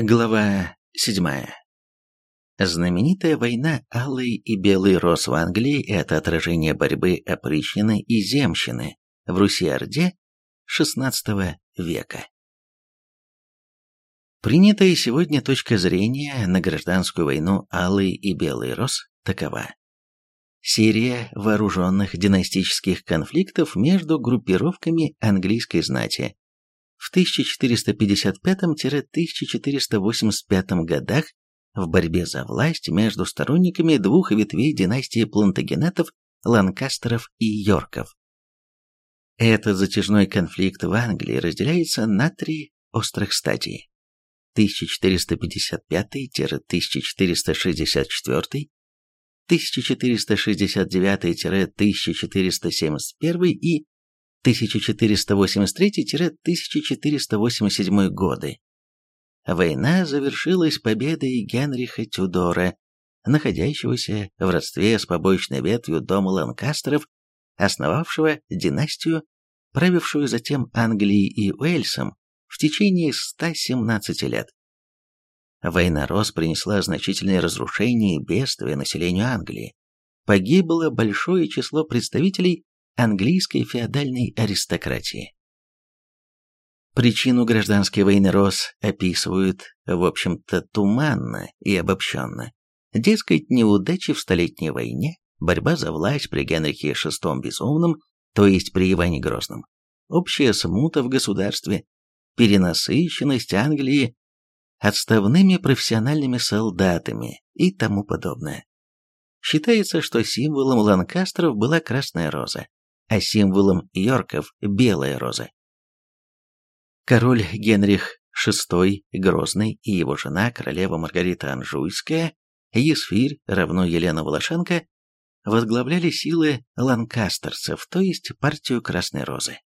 Глава 7. Знаменитая война Алый и Белый Рос в Англии – это отражение борьбы опричнины и земщины в Руси-Орде XVI века. Принятая сегодня точка зрения на гражданскую войну Алый и Белый Рос такова. Серия вооруженных династических конфликтов между группировками английской знати, в 1455-1485 годах в борьбе за власть между сторонниками двух ветвей династии плантагенетов, ланкастеров и йорков. Этот затяжной конфликт в Англии разделяется на три острых стадии. 1465-1464, 1469-1471 и 1483-1487 годы. Война завершилась победой Генриха Тюдора, находящегося в родстве с побочной ветвью дома Ланкастеров, основавшего династию, правившую затем Англией и Уэльсом в течение 117 лет. Война Рос принесла значительные разрушения и бедствия населению Англии. Погибло большое число представителей английской феодальной аристократии. Причину гражданской войны Рос описывают, в общем-то, туманно и обобщенно. Дескать, неудачи в Столетней войне, борьба за власть при Генрихе VI Безумном, то есть при Иване Грозном, общая смута в государстве, перенасыщенность Англии отставными профессиональными солдатами и тому подобное. Считается, что символом Ланкастеров была красная роза а символом Йорков – белая роза. Король Генрих VI Грозный и его жена, королева Маргарита Анжуйская, Есфирь, равно Елена Волошенко, возглавляли силы ланкастерцев, то есть партию Красной Розы.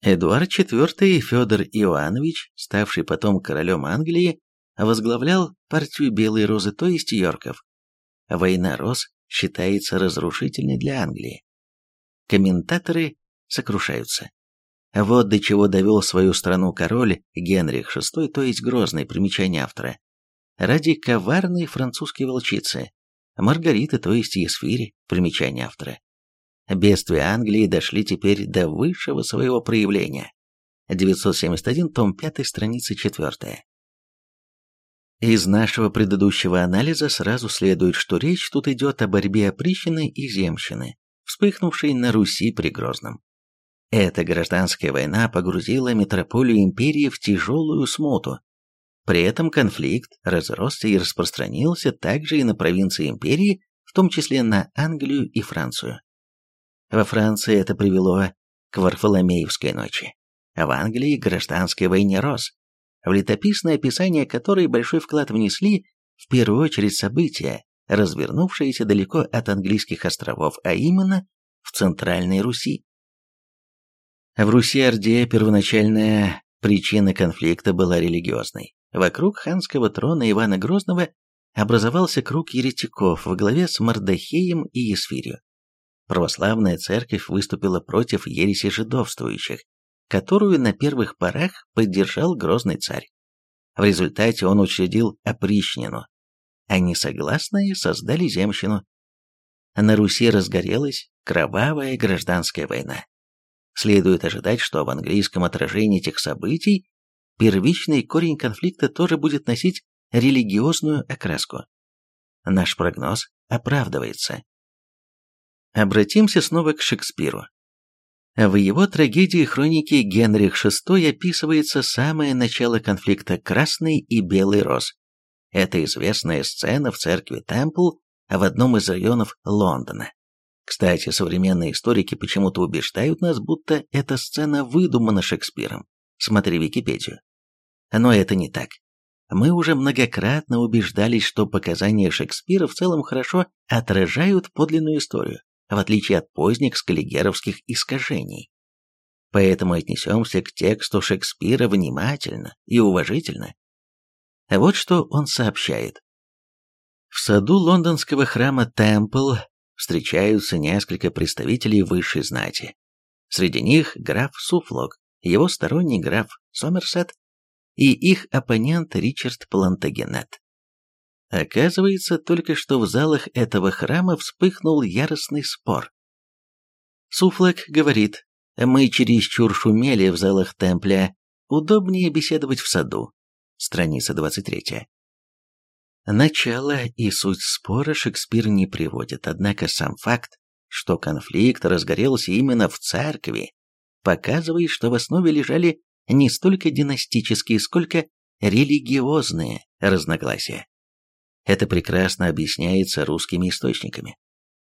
Эдуард IV Федор Иоаннович, ставший потом королем Англии, возглавлял партию Белой Розы, то есть Йорков. Война Роз считается разрушительной для Англии комментаторы сокрушаются. Вот до чего довел свою страну король Генрих VI, то есть грозный, примечание автора. Ради коварной французской волчицы, Маргариты, то есть Есфири, примечание автора. Бедствия Англии дошли теперь до высшего своего проявления. 971, том 5, страница 4. Из нашего предыдущего анализа сразу следует, что речь тут идет о борьбе опричнины и земщины, вспыхнувшей на Руси при Грозном. Эта гражданская война погрузила метрополию империи в тяжелую смуту. При этом конфликт разросся и распространился также и на провинции империи, в том числе на Англию и Францию. Во Франции это привело к Варфоломеевской ночи, а в Англии – гражданской войне Рос, в летописное описание которой большой вклад внесли в первую очередь события, развернувшаяся далеко от английских островов, а именно в Центральной Руси. В Руси-Орде первоначальная причина конфликта была религиозной. Вокруг ханского трона Ивана Грозного образовался круг еретиков во главе с Мардахеем и Есфирью. Православная церковь выступила против ереси жидовствующих, которую на первых порах поддержал Грозный царь. В результате он учредил опричнину, а несогласные создали земщину. На Руси разгорелась кровавая гражданская война. Следует ожидать, что в английском отражении этих событий первичный корень конфликта тоже будет носить религиозную окраску. Наш прогноз оправдывается. Обратимся снова к Шекспиру. В его трагедии хроники Генрих VI описывается самое начало конфликта «Красный и белый роз», это известная сцена в церкви Темпл в одном из районов Лондона. Кстати, современные историки почему-то убеждают нас, будто эта сцена выдумана Шекспиром. Смотри Википедию. Но это не так. Мы уже многократно убеждались, что показания Шекспира в целом хорошо отражают подлинную историю, в отличие от поздних скаллигеровских искажений. Поэтому отнесемся к тексту Шекспира внимательно и уважительно, вот что он сообщает. В саду лондонского храма Темпл встречаются несколько представителей высшей знати. Среди них граф Суфлок, его сторонний граф Сомерсет и их оппонент Ричард Плантагенет. Оказывается, только что в залах этого храма вспыхнул яростный спор. Суфлак говорит, мы чересчур шумели в залах Темпля, удобнее беседовать в саду. Страница 23. Начало и суть спора Шекспир не приводит, однако сам факт, что конфликт разгорелся именно в церкви, показывает, что в основе лежали не столько династические, сколько религиозные разногласия. Это прекрасно объясняется русскими источниками.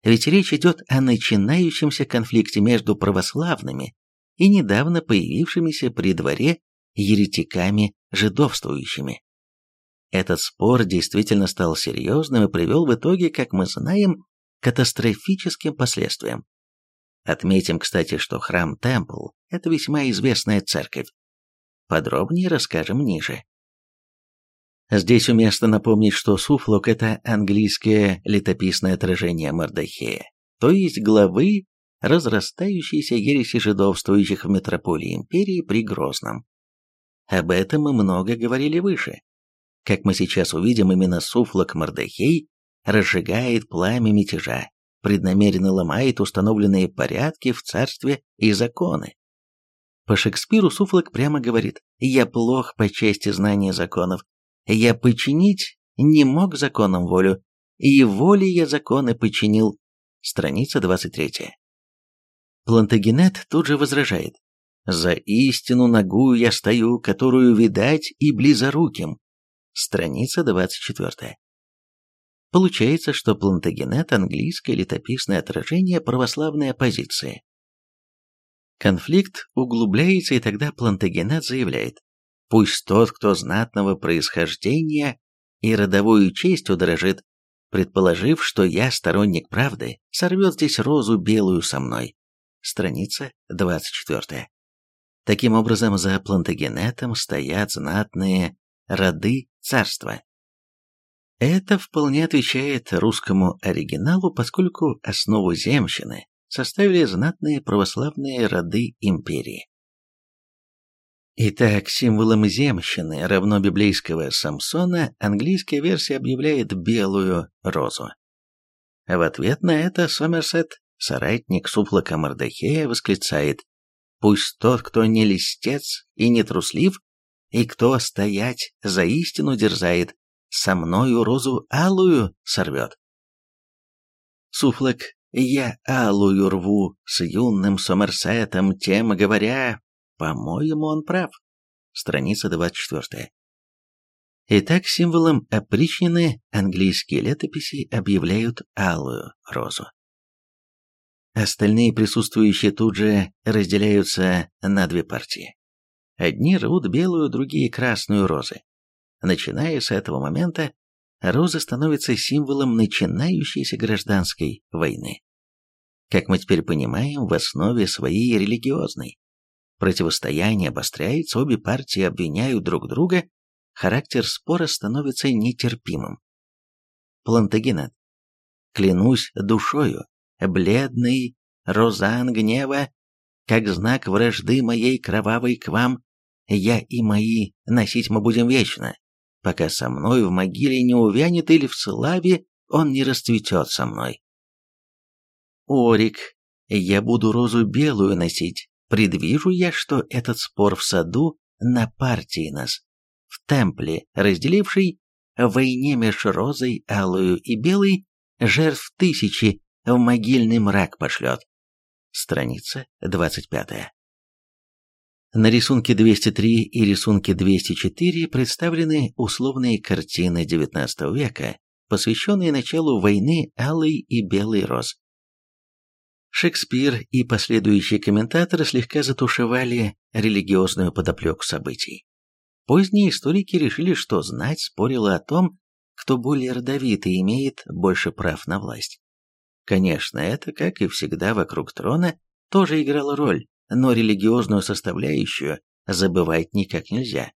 Ведь речь идет о начинающемся конфликте между православными и недавно появившимися при дворе еретиками жидовствующими. Этот спор действительно стал серьезным и привел в итоге, как мы знаем, к катастрофическим последствиям. Отметим, кстати, что храм Темпл – это весьма известная церковь. Подробнее расскажем ниже. Здесь уместно напомнить, что суфлок – это английское летописное отражение Мордахея, то есть главы разрастающейся ереси жидовствующих в метрополии империи при Грозном. Об этом мы много говорили выше. Как мы сейчас увидим, именно суфлок Мордахей разжигает пламя мятежа, преднамеренно ломает установленные порядки в царстве и законы. По Шекспиру Суфлок прямо говорит «Я плох по части знания законов, я починить не мог законам волю, и воле я законы починил». Страница 23. Плантагенет тут же возражает «За истину ногую я стою, которую видать и близоруким». Страница 24. Получается, что Плантагенет – английское летописное отражение православной оппозиции. Конфликт углубляется, и тогда Плантагенет заявляет, «Пусть тот, кто знатного происхождения и родовую честью дорожит, предположив, что я сторонник правды, сорвет здесь розу белую со мной». Страница 24. Таким образом, за Плантагенетом стоят знатные роды царства. Это вполне отвечает русскому оригиналу, поскольку основу земщины составили знатные православные роды империи. Итак, символом земщины, равно библейского Самсона, английская версия объявляет белую розу. В ответ на это Сомерсет, соратник суфлока Мордахея, восклицает «Пусть тот, кто не листец и не труслив, и кто стоять за истину дерзает, со мною розу алую сорвет. Суфлок «Я алую рву с юным Сомерсетом, тем говоря, по-моему, он прав». Страница 24. Итак, символом опричнины английские летописи объявляют алую розу. Остальные присутствующие тут же разделяются на две партии. Одни рвут белую, другие красную розы. Начиная с этого момента, роза становится символом начинающейся гражданской войны. Как мы теперь понимаем, в основе своей религиозной. Противостояние обостряется, обе партии обвиняют друг друга, характер спора становится нетерпимым. Плантагенет. Клянусь душою, бледный розан гнева, как знак вражды моей кровавой к вам, я и мои носить мы будем вечно, пока со мной в могиле не увянет или в славе он не расцветет со мной. Орик, я буду розу белую носить, предвижу я, что этот спор в саду на партии нас, в темпле, разделивший в войне меж розой, алую и белой, жертв тысячи в могильный мрак пошлет. Страница 25. На рисунке 203 и рисунке 204 представлены условные картины XIX века, посвященные началу войны алой и белой роз. Шекспир и последующие комментаторы слегка затушевали религиозную подоплеку событий. Поздние историки решили, что знать спорила о том, кто более родовитый имеет больше прав на власть. Конечно, это, как и всегда вокруг трона, тоже играло роль, но религиозную составляющую забывать никак нельзя.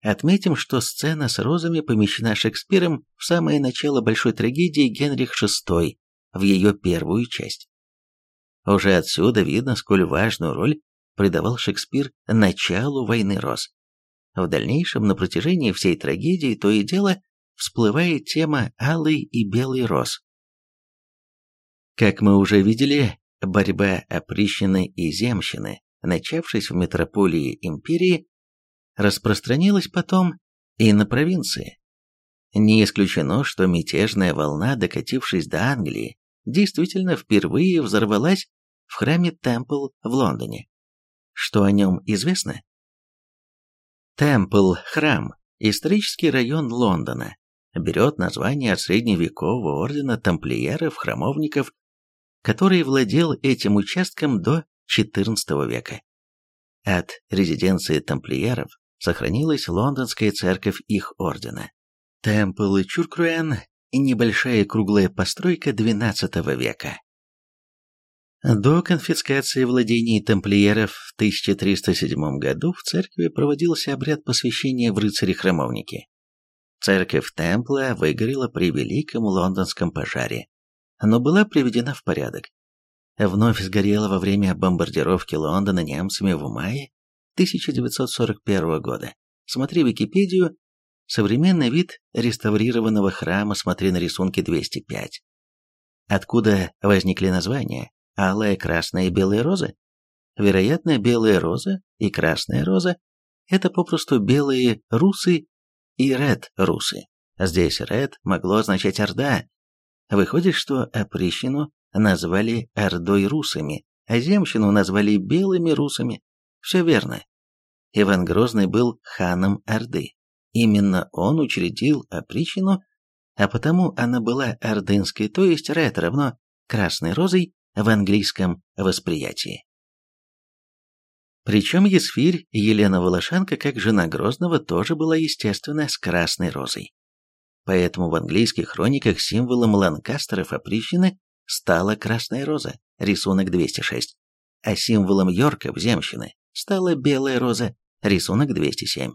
Отметим, что сцена с розами помещена Шекспиром в самое начало большой трагедии Генрих VI, в ее первую часть. Уже отсюда видно, сколь важную роль придавал Шекспир началу войны роз. В дальнейшем, на протяжении всей трагедии, то и дело всплывает тема алый и белый роз. Как мы уже видели, борьба опричнины и земщины, начавшись в метрополии империи, распространилась потом и на провинции. Не исключено, что мятежная волна, докатившись до Англии, действительно впервые взорвалась в храме Темпл в Лондоне. Что о нем известно? Темпл, храм, исторический район Лондона, берет название от средневекового ордена тамплиеров-храмовников, который владел этим участком до XIV века. От резиденции тамплиеров сохранилась лондонская церковь их ордена. Темпл Чуркруэн – небольшая круглая постройка XII века. До конфискации владений тамплиеров в 1307 году в церкви проводился обряд посвящения в рыцари-храмовники. Церковь Темпла выгорела при Великом Лондонском пожаре, но была приведена в порядок. Вновь сгорела во время бомбардировки Лондона немцами в мае 1941 года. Смотри Википедию. Современный вид реставрированного храма, смотри на рисунке 205. Откуда возникли названия алая, красная и белая розы? Вероятно, белая роза и красная роза – это попросту белые русы и ред русы. Здесь ред могло означать орда. Выходит, что опрещину назвали ордой русами, а земщину назвали белыми русами. Все верно. Иван Грозный был ханом Орды. Именно он учредил опричину, а потому она была ордынской, то есть ред равно красной розой в английском восприятии. Причем Есфирь Елена Волошенко, как жена Грозного, тоже была, естественно, с красной розой. Поэтому в английских хрониках символом Ланкастеров опричнины стала красная роза, рисунок 206, а символом Йорка в земщины стала белая роза, рисунок 207.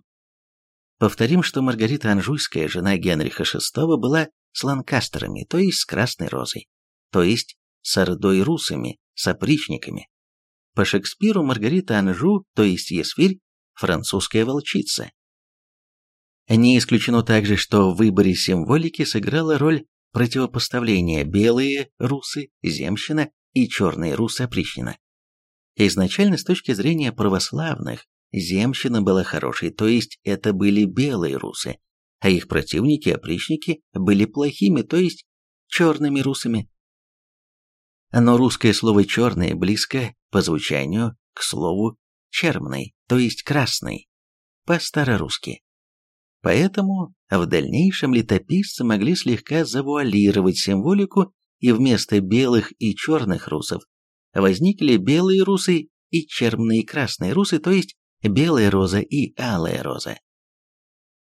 Повторим, что Маргарита Анжуйская, жена Генриха VI, была с Ланкастерами, то есть с красной розой, то есть с ордой русами, с опричниками. По Шекспиру Маргарита Анжу, то есть Есфирь, французская волчица. Не исключено также, что в выборе символики сыграла роль противопоставления белые русы, земщина и черные русы опричнина. Изначально, с точки зрения православных, земщина была хорошей, то есть это были белые русы, а их противники-опричники были плохими, то есть черными русами. Но русское слово «черный» близко по звучанию к слову «чермный», то есть «красный», по-старорусски. Поэтому в дальнейшем летописцы могли слегка завуалировать символику, и вместо белых и черных русов возникли белые русы и чермные красные русы, то есть белая роза и алая роза.